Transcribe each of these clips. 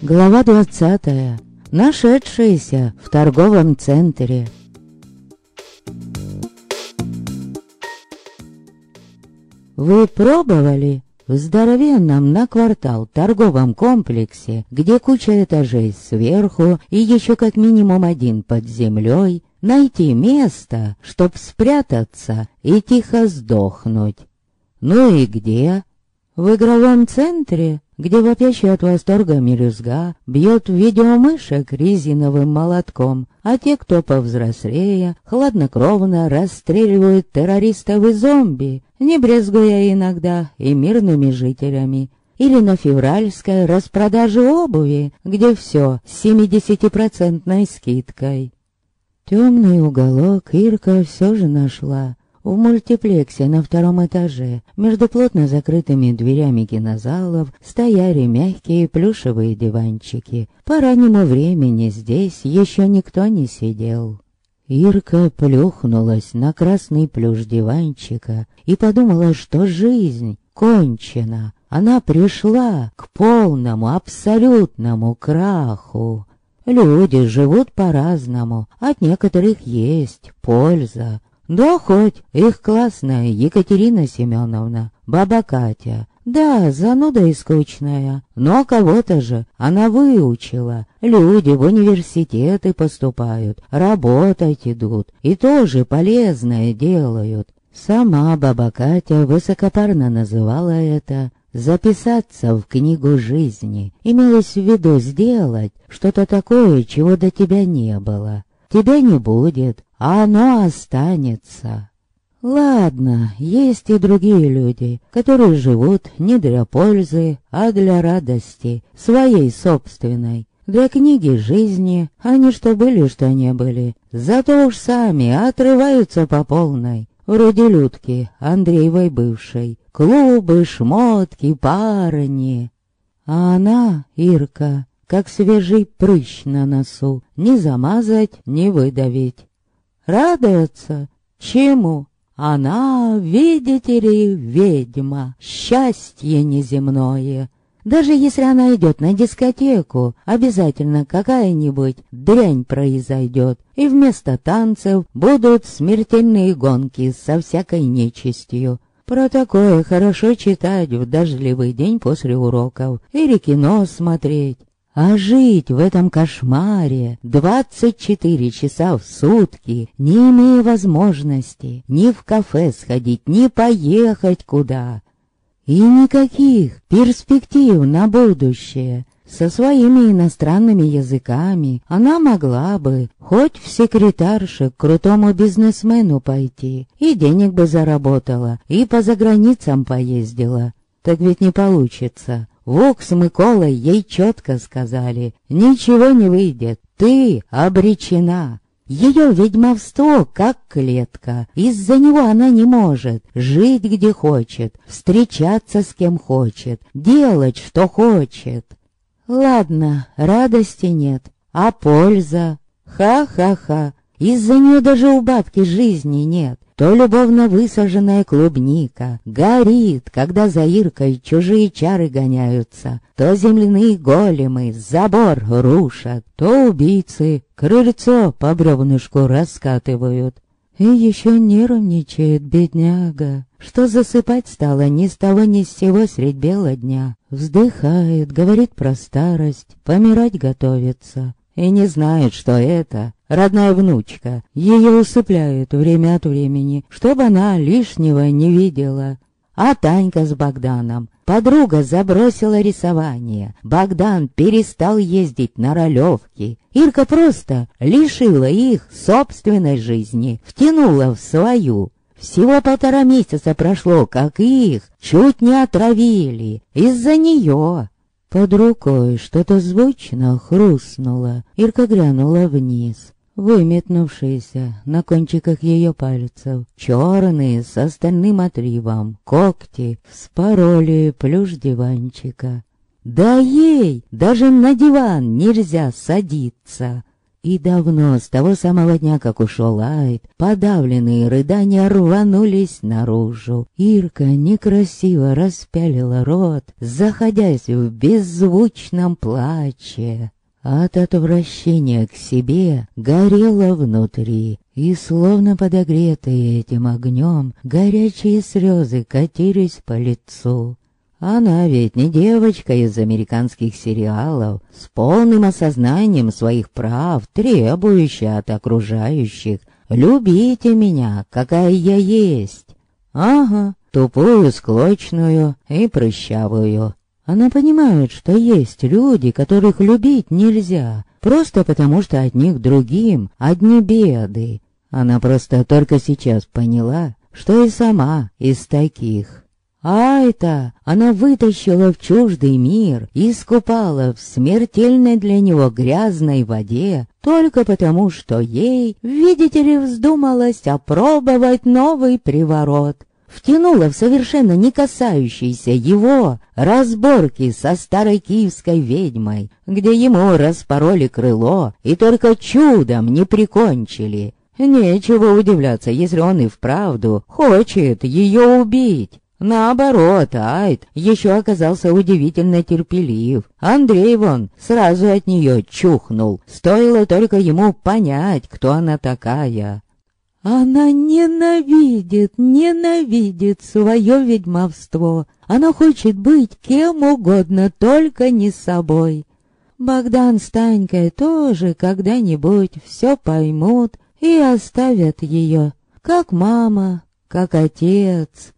Глава двадцатая. Нашедшиеся в торговом центре. Вы пробовали в здоровенном на квартал торговом комплексе, где куча этажей сверху и еще как минимум один под землей, найти место, чтоб спрятаться и тихо сдохнуть? Ну и где? В игровом центре? где вопящий от восторга мелюзга бьет видеомышек резиновым молотком, а те, кто повзрослее, хладнокровно расстреливают террористов и зомби, не брезгуя иногда и мирными жителями. Или на февральской распродаже обуви, где все с семидесятипроцентной скидкой. Темный уголок Ирка все же нашла, в мультиплексе на втором этаже, между плотно закрытыми дверями кинозалов, стояли мягкие плюшевые диванчики. По раннему времени здесь еще никто не сидел. Ирка плюхнулась на красный плюш диванчика и подумала, что жизнь кончена. Она пришла к полному, абсолютному краху. Люди живут по-разному, от некоторых есть польза, да хоть их классная Екатерина Семеновна, баба Катя. Да, зануда и скучная, но кого-то же она выучила. Люди в университеты поступают, работать идут и тоже полезное делают. Сама баба Катя высокопарно называла это записаться в книгу жизни. Имелось в виду сделать что-то такое, чего до тебя не было. Тебя не будет, а оно останется. Ладно, есть и другие люди, которые живут не для пользы, а для радости, своей собственной. Для книги жизни, не что были, что не были. Зато уж сами отрываются по полной. Вроде Людки, Андреевой бывшей. Клубы, шмотки, парни. А она, Ирка, как свежий прыщ на носу, не замазать, не выдавить. Радуется? Чему? Она, видите ли, ведьма, счастье неземное. Даже если она идет на дискотеку, обязательно какая-нибудь дрянь произойдет, и вместо танцев будут смертельные гонки со всякой нечистью. Про такое хорошо читать в дождливый день после уроков или кино смотреть. А жить в этом кошмаре 24 часа в сутки, не имея возможности ни в кафе сходить, ни поехать куда. И никаких перспектив на будущее. Со своими иностранными языками она могла бы хоть в секретарше к крутому бизнесмену пойти, и денег бы заработала, и по заграницам поездила. Так ведь не получится. Вок с Миколой ей четко сказали, ничего не выйдет, ты обречена. Ее ведьмовство как клетка, из-за него она не может жить где хочет, встречаться с кем хочет, делать что хочет. Ладно, радости нет, а польза? Ха-ха-ха, из-за нее даже у бабки жизни нет то любовно высаженная клубника горит, когда за Иркой чужие чары гоняются, то земляные големы забор рушат, то убийцы крыльцо по бревнышку раскатывают. И еще нервничает бедняга, что засыпать стало ни с того ни с сего средь бела дня. Вздыхает, говорит про старость, помирать готовится и не знает, что это родная внучка. Ее усыпляют время от времени, чтобы она лишнего не видела. А Танька с Богданом. Подруга забросила рисование. Богдан перестал ездить на ролевки. Ирка просто лишила их собственной жизни, втянула в свою. Всего полтора месяца прошло, как их чуть не отравили из-за нее. Под рукой что-то звучно хрустнуло. Ирка глянула вниз. Выметнувшиеся на кончиках ее пальцев, черные с остальным отливом, когти вспороли плюш диванчика. Да ей даже на диван нельзя садиться. И давно, с того самого дня, как ушел Айд, подавленные рыдания рванулись наружу. Ирка некрасиво распялила рот, заходясь в беззвучном плаче. От отвращения к себе горело внутри, и словно подогретые этим огнем, горячие слезы катились по лицу. Она ведь не девочка из американских сериалов, с полным осознанием своих прав, требующая от окружающих «любите меня, какая я есть». Ага, тупую, склочную и прыщавую. Она понимает, что есть люди, которых любить нельзя, просто потому что от них другим одни беды. Она просто только сейчас поняла, что и сама из таких. А это она вытащила в чуждый мир и искупала в смертельной для него грязной воде только потому, что ей, видите ли, вздумалось опробовать новый приворот. Втянула в совершенно не касающиеся его разборки со старой киевской ведьмой, где ему распороли крыло и только чудом не прикончили. Нечего удивляться, если он и вправду хочет ее убить. Наоборот, Айд еще оказался удивительно терпелив. Андрей вон сразу от нее чухнул. Стоило только ему понять, кто она такая. Она ненавидит, ненавидит свое ведьмовство. Она хочет быть кем угодно, только не собой. Богдан с Танькой тоже когда-нибудь все поймут и оставят ее, как мама, как отец.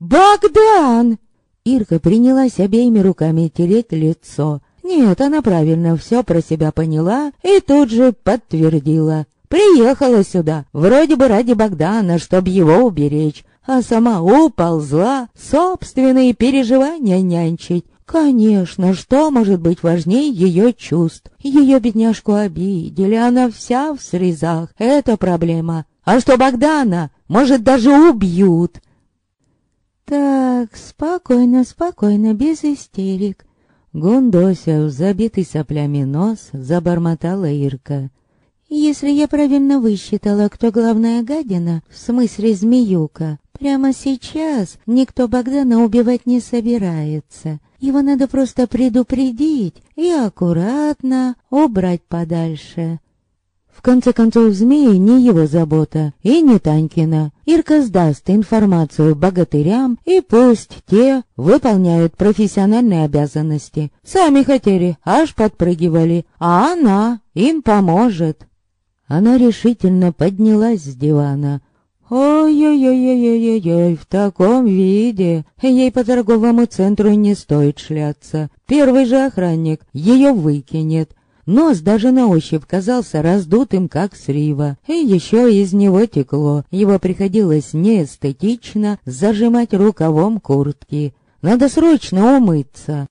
«Богдан!» Ирка принялась обеими руками тереть лицо. Нет, она правильно все про себя поняла и тут же подтвердила. Приехала сюда, вроде бы ради Богдана, чтобы его уберечь, а сама уползла собственные переживания нянчить. Конечно, что может быть важнее ее чувств? Ее бедняжку обидели, она вся в срезах. Это проблема. А что Богдана? Может, даже убьют. Так, спокойно, спокойно, без истерик. Гундося забитый соплями нос забормотала Ирка. Если я правильно высчитала, кто главная гадина, в смысле змеюка, прямо сейчас никто Богдана убивать не собирается. Его надо просто предупредить и аккуратно убрать подальше. В конце концов, змеи не его забота и не Танькина. Ирка сдаст информацию богатырям, и пусть те выполняют профессиональные обязанности. Сами хотели, аж подпрыгивали, а она им поможет. Она решительно поднялась с дивана. Ой-ой-ой-ой-ой-ой, в таком виде ей по торговому центру не стоит шляться. Первый же охранник ее выкинет, Нос даже на ощупь казался раздутым, как срива, и еще из него текло. Его приходилось неэстетично зажимать рукавом куртки. Надо срочно умыться.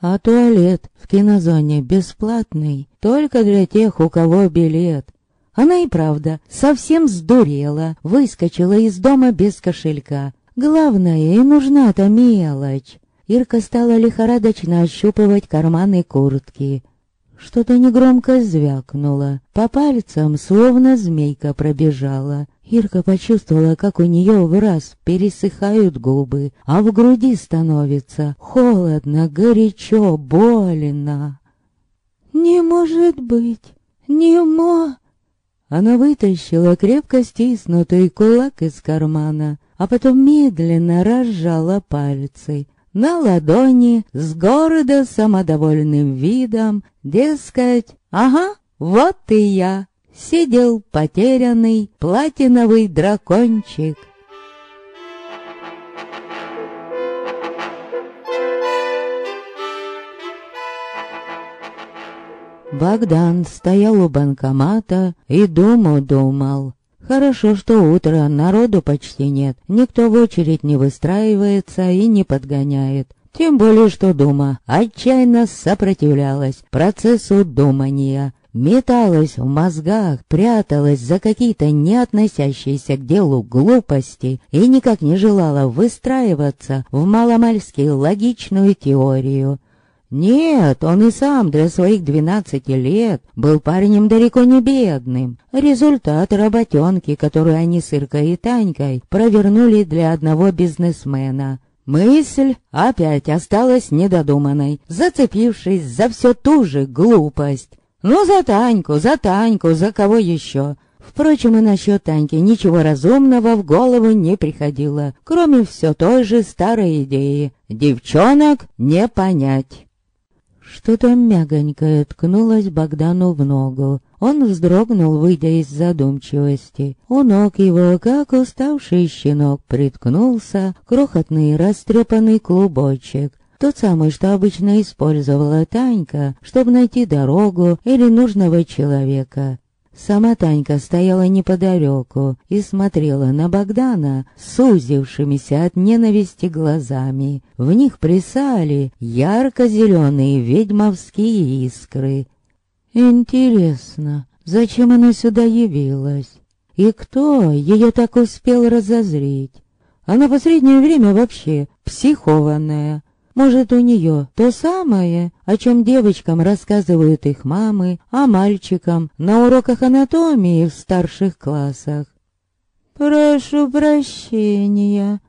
А туалет в кинозоне бесплатный, только для тех, у кого билет. Она и правда совсем сдурела, выскочила из дома без кошелька. Главное, и нужна-то мелочь. Ирка стала лихорадочно ощупывать карманы куртки. Что-то негромко звякнуло. По пальцам словно змейка пробежала. Ирка почувствовала, как у нее в раз пересыхают губы, а в груди становится холодно, горячо, больно. «Не может быть! Не мо...» Она вытащила крепко стиснутый кулак из кармана, а потом медленно разжала пальцы на ладони с города самодовольным видом, дескать, ага, вот и я, сидел потерянный платиновый дракончик. Богдан стоял у банкомата и думу-думал. Хорошо, что утро, народу почти нет, никто в очередь не выстраивается и не подгоняет. Тем более, что Дума отчаянно сопротивлялась процессу думания. Металась в мозгах, пряталась за какие-то не относящиеся к делу глупости и никак не желала выстраиваться в маломальски логичную теорию. Нет, он и сам для своих двенадцати лет был парнем далеко не бедным. Результат работенки, которую они с Иркой и Танькой провернули для одного бизнесмена. Мысль опять осталась недодуманной, зацепившись за все ту же глупость. Ну, за Таньку, за Таньку, за кого еще? Впрочем, и насчет Таньки ничего разумного в голову не приходило, кроме все той же старой идеи. Девчонок не понять. Что-то мягонькое ткнулось Богдану в ногу. Он вздрогнул, выйдя из задумчивости. У ног его, как уставший щенок, приткнулся крохотный растрепанный клубочек. Тот самый, что обычно использовала Танька, чтобы найти дорогу или нужного человека. Сама Танька стояла неподалеку и смотрела на Богдана сузившимися от ненависти глазами. В них плясали ярко-зеленые ведьмовские искры. Интересно, зачем она сюда явилась? И кто ее так успел разозлить? Она в последнее время вообще психованная. Может, у нее то самое, о чем девочкам рассказывают их мамы, а мальчикам на уроках анатомии в старших классах. «Прошу прощения»,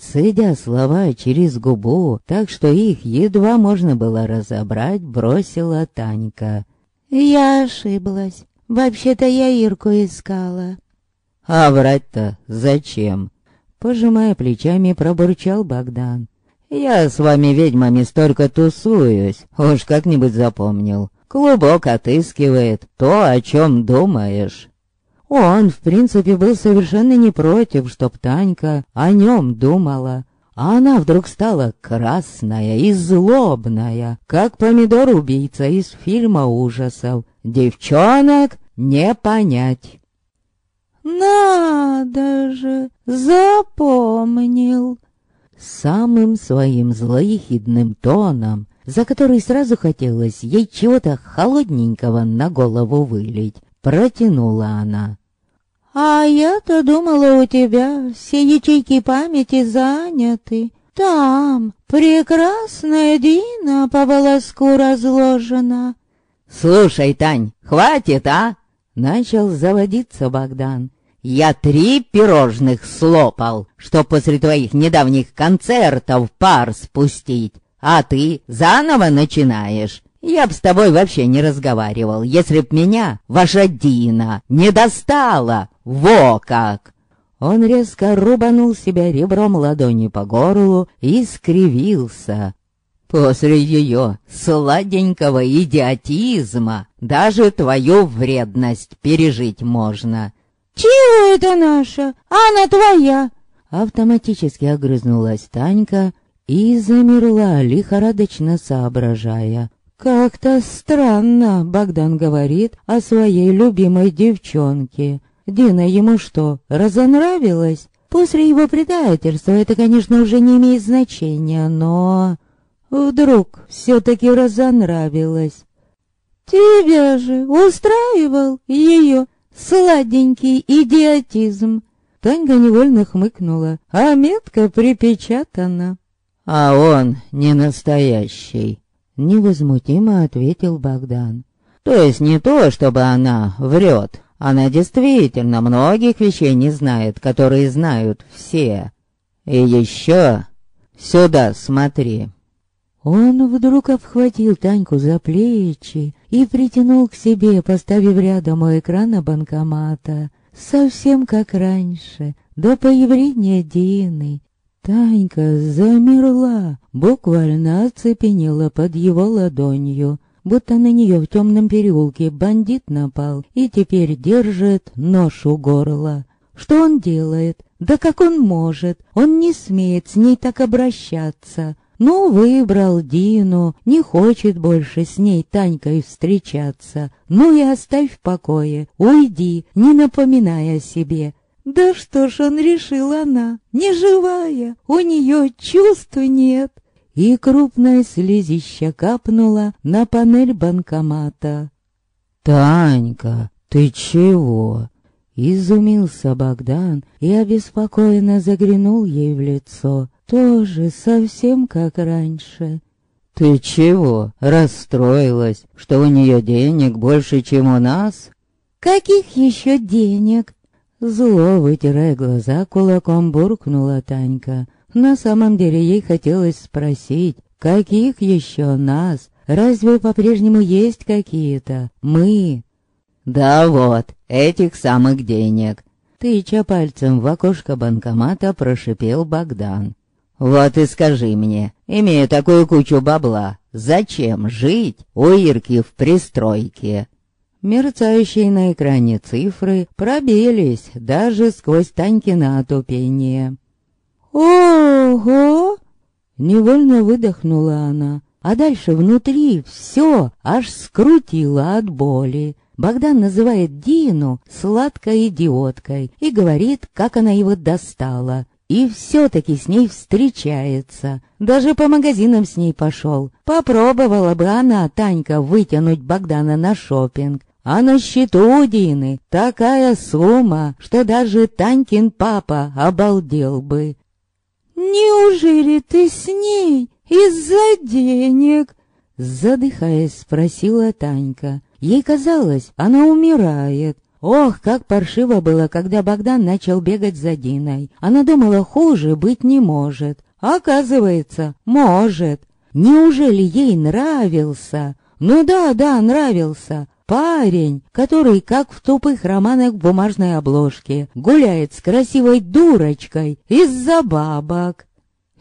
Цедя слова через губу, так что их едва можно было разобрать, бросила Танька. «Я ошиблась. Вообще-то я Ирку искала». «А врать-то зачем?» Пожимая плечами, пробурчал Богдан. Я с вами, ведьмами, столько тусуюсь, уж как-нибудь запомнил. Клубок отыскивает то, о чем думаешь. Он, в принципе, был совершенно не против, чтоб Танька о нем думала. А она вдруг стала красная и злобная, как помидор-убийца из фильма ужасов. Девчонок не понять. «Надо же, запомнил!» Самым своим злоехидным тоном, за который сразу хотелось ей чего-то холодненького на голову вылить, протянула она. «А я-то думала, у тебя все ячейки памяти заняты. Там прекрасная Дина по волоску разложена». «Слушай, Тань, хватит, а?» Начал заводиться Богдан. Я три пирожных слопал, что после твоих недавних концертов пар спустить. А ты заново начинаешь. Я б с тобой вообще не разговаривал, если б меня ваша Дина не достала. Во как!» Он резко рубанул себя ребром ладони по горлу и скривился. После ее сладенького идиотизма даже твою вредность пережить можно. «Чего это наша? Она твоя!» Автоматически огрызнулась Танька и замерла, лихорадочно соображая. «Как-то странно Богдан говорит о своей любимой девчонке. Дина ему что, разонравилась? После его предательства это, конечно, уже не имеет значения, но... Вдруг все-таки разонравилась. Тебя же устраивал ее Сладенький идиотизм. Танька невольно хмыкнула, а метка припечатана. А он не настоящий, невозмутимо ответил Богдан. То есть не то, чтобы она врет. Она действительно многих вещей не знает, которые знают все. И еще сюда смотри. Он вдруг обхватил Таньку за плечи и притянул к себе, поставив рядом у экрана банкомата, совсем как раньше, до появления Дины. Танька замерла, буквально оцепенела под его ладонью, будто на нее в темном переулке бандит напал и теперь держит нож у горла. Что он делает? Да как он может? Он не смеет с ней так обращаться. Ну, выбрал Дину, не хочет больше с ней Танькой встречаться. Ну и оставь в покое, уйди, не напоминая о себе. Да что ж он решил она, не живая, у нее чувств нет. И крупная слезища капнула на панель банкомата. «Танька, ты чего?» Изумился Богдан и обеспокоенно заглянул ей в лицо тоже совсем как раньше. Ты чего, расстроилась, что у нее денег больше, чем у нас? Каких еще денег? Зло, вытирая глаза, кулаком буркнула Танька. На самом деле ей хотелось спросить, каких еще нас? Разве по-прежнему есть какие-то? Мы? Да вот, этих самых денег. Тыча пальцем в окошко банкомата прошипел Богдан. «Вот и скажи мне, имея такую кучу бабла, зачем жить у Ирки в пристройке?» Мерцающие на экране цифры пробились даже сквозь Танькино отупение. «Ого!» Невольно выдохнула она, а дальше внутри все аж скрутило от боли. Богдан называет Дину сладкой идиоткой и говорит, как она его достала. И все-таки с ней встречается. Даже по магазинам с ней пошел. Попробовала бы она, Танька, вытянуть Богдана на шопинг. А на счету у Дины такая сумма, что даже Танькин папа обалдел бы. «Неужели ты с ней из-за денег?» Задыхаясь, спросила Танька. Ей казалось, она умирает. Ох, как паршиво было, когда Богдан начал бегать за Диной. Она думала, хуже быть не может. Оказывается, может. Неужели ей нравился? Ну да, да, нравился. Парень, который, как в тупых романах в бумажной обложке, гуляет с красивой дурочкой из-за бабок.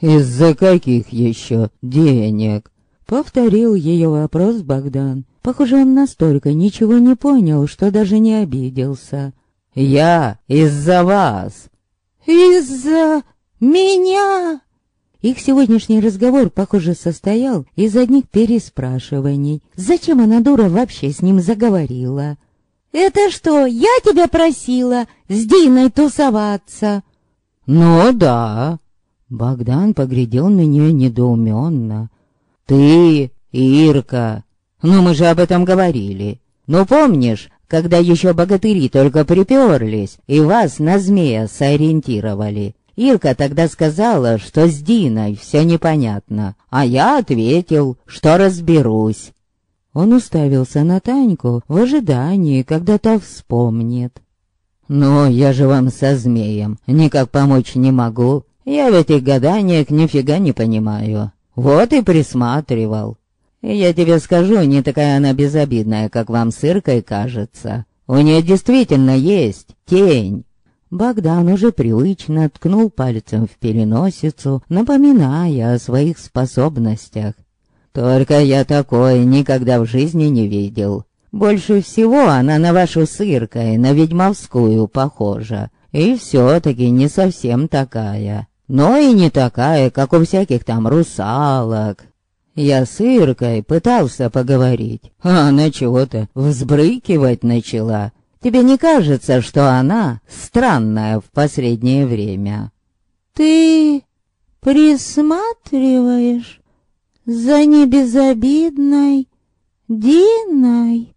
«Из-за каких еще денег?» Повторил ее вопрос Богдан. Похоже, он настолько ничего не понял, что даже не обиделся. «Я из-за вас!» «Из-за меня?» Их сегодняшний разговор, похоже, состоял из одних переспрашиваний. Зачем она, дура, вообще с ним заговорила? «Это что, я тебя просила с Диной тусоваться?» «Ну да». Богдан поглядел на нее недоуменно. «Ты, Ирка, ну мы же об этом говорили. Ну помнишь, когда еще богатыри только приперлись и вас на змея сориентировали?» Ирка тогда сказала, что с Диной все непонятно, а я ответил, что разберусь. Он уставился на Таньку в ожидании, когда та вспомнит. «Но я же вам со змеем никак помочь не могу. Я в этих гаданиях нифига не понимаю. Вот и присматривал. Я тебе скажу, не такая она безобидная, как вам с Иркой кажется. У нее действительно есть тень. Богдан уже привычно ткнул пальцем в переносицу, напоминая о своих способностях. «Только я такое никогда в жизни не видел. Больше всего она на вашу сыркой, на ведьмовскую похожа. И все-таки не совсем такая. Но и не такая, как у всяких там русалок. Я с Иркой пытался поговорить, а она чего-то взбрыкивать начала. Тебе не кажется, что она странная в последнее время?» «Ты присматриваешь за небезобидной Диной?»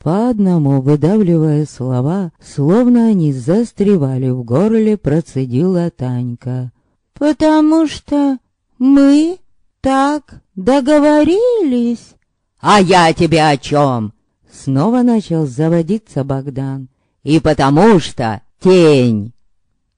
По одному выдавливая слова, словно они застревали в горле, процедила Танька. «Потому что мы так договорились». «А я тебе о чем?» Снова начал заводиться Богдан. «И потому что тень!»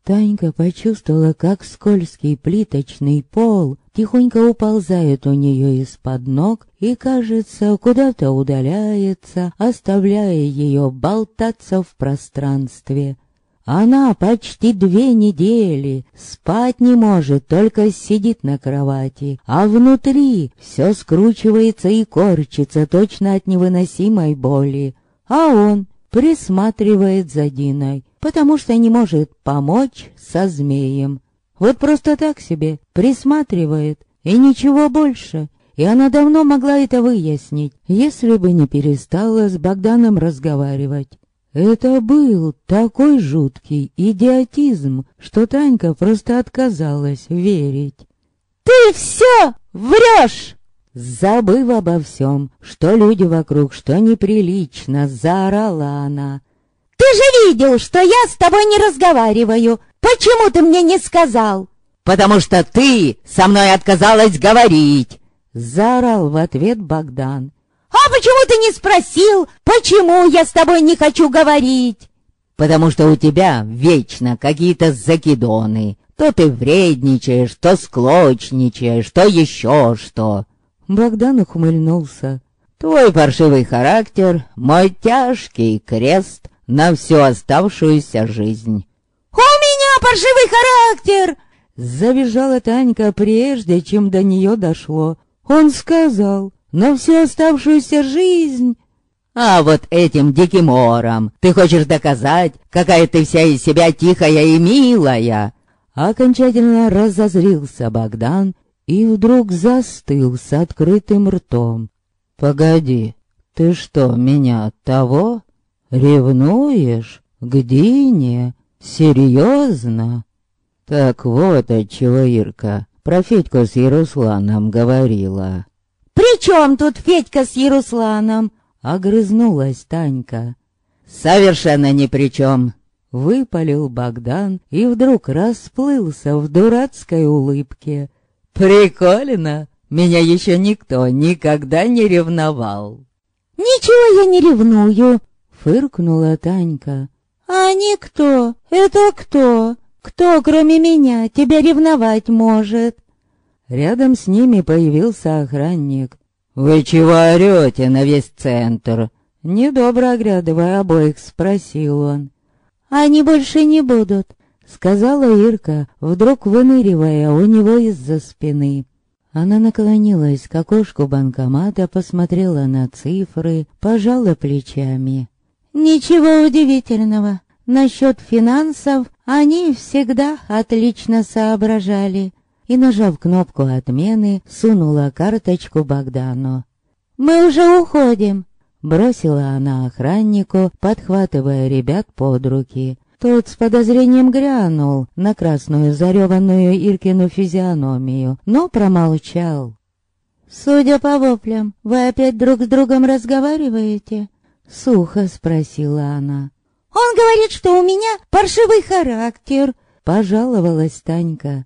Танька почувствовала, как скользкий плиточный пол тихонько уползает у нее из-под ног и, кажется, куда-то удаляется, оставляя ее болтаться в пространстве. Она почти две недели спать не может, только сидит на кровати, а внутри все скручивается и корчится точно от невыносимой боли. А он присматривает за Диной, потому что не может помочь со змеем. Вот просто так себе присматривает, и ничего больше. И она давно могла это выяснить, если бы не перестала с Богданом разговаривать. Это был такой жуткий идиотизм, что Танька просто отказалась верить. «Ты все врешь!» Забыв обо всем, что люди вокруг, что неприлично, заорала она. «Ты же видел, что я с тобой не разговариваю! Почему ты мне не сказал?» «Потому что ты со мной отказалась говорить!» Заорал в ответ Богдан. «А почему ты не спросил, почему я с тобой не хочу говорить?» «Потому что у тебя вечно какие-то закидоны. То ты вредничаешь, то склочничаешь, то еще что». Богдан ухмыльнулся. «Твой паршивый характер — мой тяжкий крест на всю оставшуюся жизнь». «У меня паршивый характер!» Забежала Танька прежде, чем до нее дошло. Он сказал, на всю оставшуюся жизнь. А вот этим диким ором ты хочешь доказать, какая ты вся из себя тихая и милая. Окончательно разозрился Богдан и вдруг застыл с открытым ртом. «Погоди, ты что, меня того? Ревнуешь? К Дине? Серьезно?» «Так вот отчего Ирка про Федьку с Ярусланом говорила». «При чем тут Федька с Ярусланом?» — огрызнулась Танька. «Совершенно ни при чем!» — выпалил Богдан и вдруг расплылся в дурацкой улыбке. «Прикольно! Меня еще никто никогда не ревновал!» «Ничего я не ревную!» — фыркнула Танька. «А никто? Это кто? Кто, кроме меня, тебя ревновать может?» Рядом с ними появился охранник. «Вы чего орете на весь центр?» Недобро оглядывая обоих, спросил он. «Они больше не будут», — сказала Ирка, вдруг выныривая у него из-за спины. Она наклонилась к окошку банкомата, посмотрела на цифры, пожала плечами. «Ничего удивительного. Насчет финансов они всегда отлично соображали и, нажав кнопку отмены, сунула карточку Богдану. «Мы уже уходим!» Бросила она охраннику, подхватывая ребят под руки. Тот с подозрением грянул на красную зареванную Иркину физиономию, но промолчал. «Судя по воплям, вы опять друг с другом разговариваете?» Сухо спросила она. «Он говорит, что у меня паршивый характер», — пожаловалась Танька.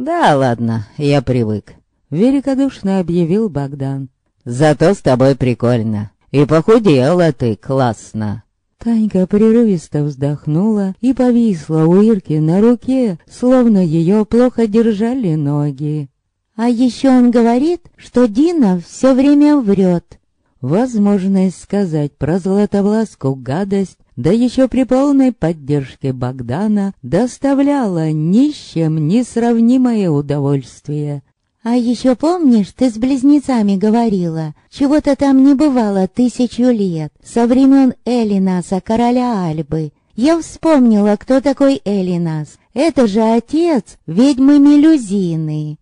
«Да ладно, я привык», — великодушно объявил Богдан. «Зато с тобой прикольно. И похудела ты классно». Танька прерывисто вздохнула и повисла у Ирки на руке, словно ее плохо держали ноги. «А еще он говорит, что Дина все время врет». Возможность сказать про Златовласку гадость да еще при полной поддержке Богдана доставляла ни с чем несравнимое удовольствие. «А еще помнишь, ты с близнецами говорила, чего-то там не бывало тысячу лет, со времен Элинаса, короля Альбы. Я вспомнила, кто такой Элинас. Это же отец ведьмы Мелюзины».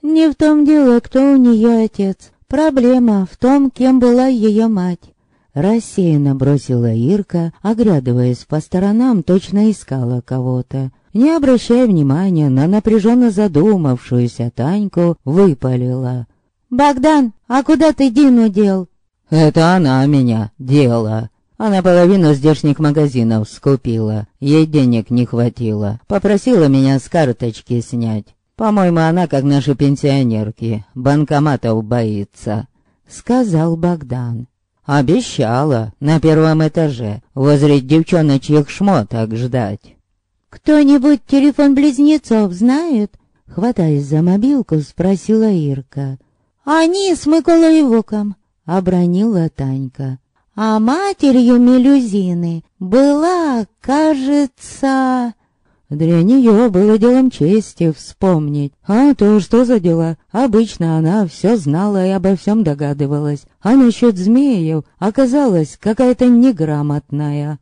«Не в том дело, кто у нее отец. Проблема в том, кем была ее мать. Рассеянно бросила Ирка, оглядываясь по сторонам, точно искала кого-то. Не обращая внимания на напряженно задумавшуюся Таньку, выпалила. «Богдан, а куда ты Дину дел?» «Это она меня дела. Она половину здешних магазинов скупила. Ей денег не хватило. Попросила меня с карточки снять. По-моему, она, как наши пенсионерки, банкоматов боится», — сказал Богдан. Обещала на первом этаже возле девчоночьих шмоток ждать. «Кто-нибудь телефон близнецов знает?» Хватаясь за мобилку, спросила Ирка. «Они с Миколой Воком», — обронила Танька. «А матерью Мелюзины была, кажется...» Для нее было делом чести вспомнить. А то что за дела? Обычно она все знала и обо всем догадывалась. А насчет змеев оказалась какая-то неграмотная.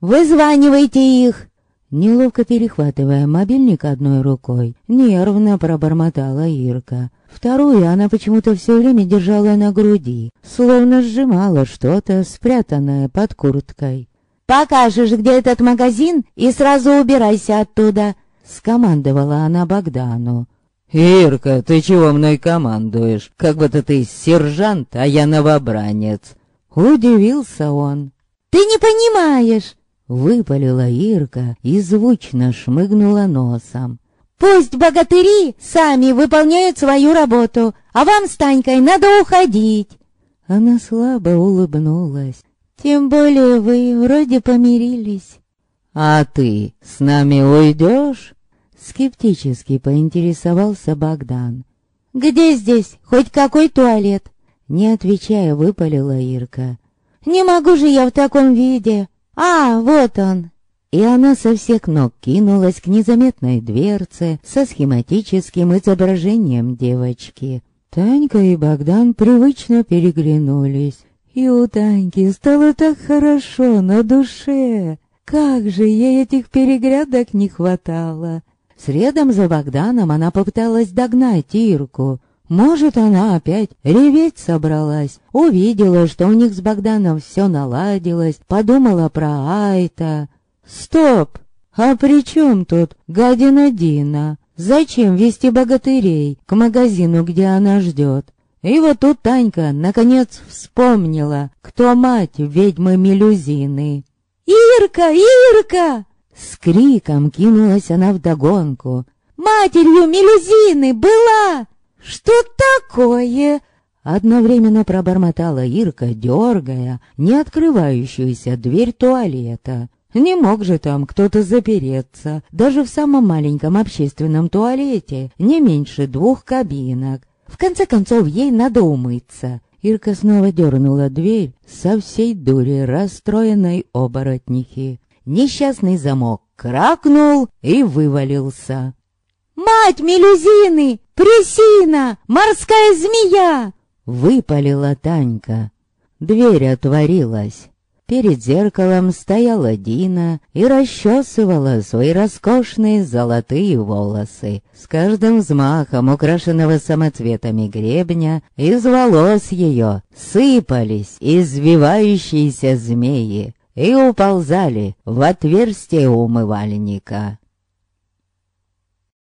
«Вызванивайте их!» Неловко перехватывая мобильник одной рукой, нервно пробормотала Ирка. Вторую она почему-то все время держала на груди, словно сжимала что-то, спрятанное под курткой. Покажешь, где этот магазин, и сразу убирайся оттуда!» Скомандовала она Богдану. «Ирка, ты чего мной командуешь? Как будто ты сержант, а я новобранец!» Удивился он. «Ты не понимаешь!» Выпалила Ирка и звучно шмыгнула носом. Пусть богатыри сами выполняют свою работу, а вам с Танькой надо уходить. Она слабо улыбнулась. Тем более вы вроде помирились. А ты с нами уйдешь? Скептически поинтересовался Богдан. «Где здесь хоть какой туалет?» Не отвечая, выпалила Ирка. «Не могу же я в таком виде! А, вот он!» И она со всех ног кинулась к незаметной дверце со схематическим изображением девочки. Танька и Богдан привычно переглянулись. И у Таньки стало так хорошо на душе. Как же ей этих перегрядок не хватало. Средом за Богданом она попыталась догнать Ирку. Может, она опять реветь собралась. Увидела, что у них с Богданом все наладилось, подумала про Айта. Стоп! А при чем тут гадина Дина? Зачем вести богатырей к магазину, где она ждет? И вот тут Танька наконец вспомнила, кто мать ведьмы Мелюзины. «Ирка! Ирка!» С криком кинулась она вдогонку. «Матерью Мелюзины была!» «Что такое?» Одновременно пробормотала Ирка, дергая не открывающуюся дверь туалета. Не мог же там кто-то запереться, даже в самом маленьком общественном туалете, не меньше двух кабинок. В конце концов, ей надо умыться. Ирка снова дернула дверь со всей дури расстроенной оборотнихи несчастный замок кракнул и вывалился. «Мать Мелюзины! Пресина! Морская змея!» Выпалила Танька. Дверь отворилась. Перед зеркалом стояла Дина и расчесывала свои роскошные золотые волосы. С каждым взмахом, украшенного самоцветами гребня, из волос ее сыпались извивающиеся змеи и уползали в отверстие умывальника.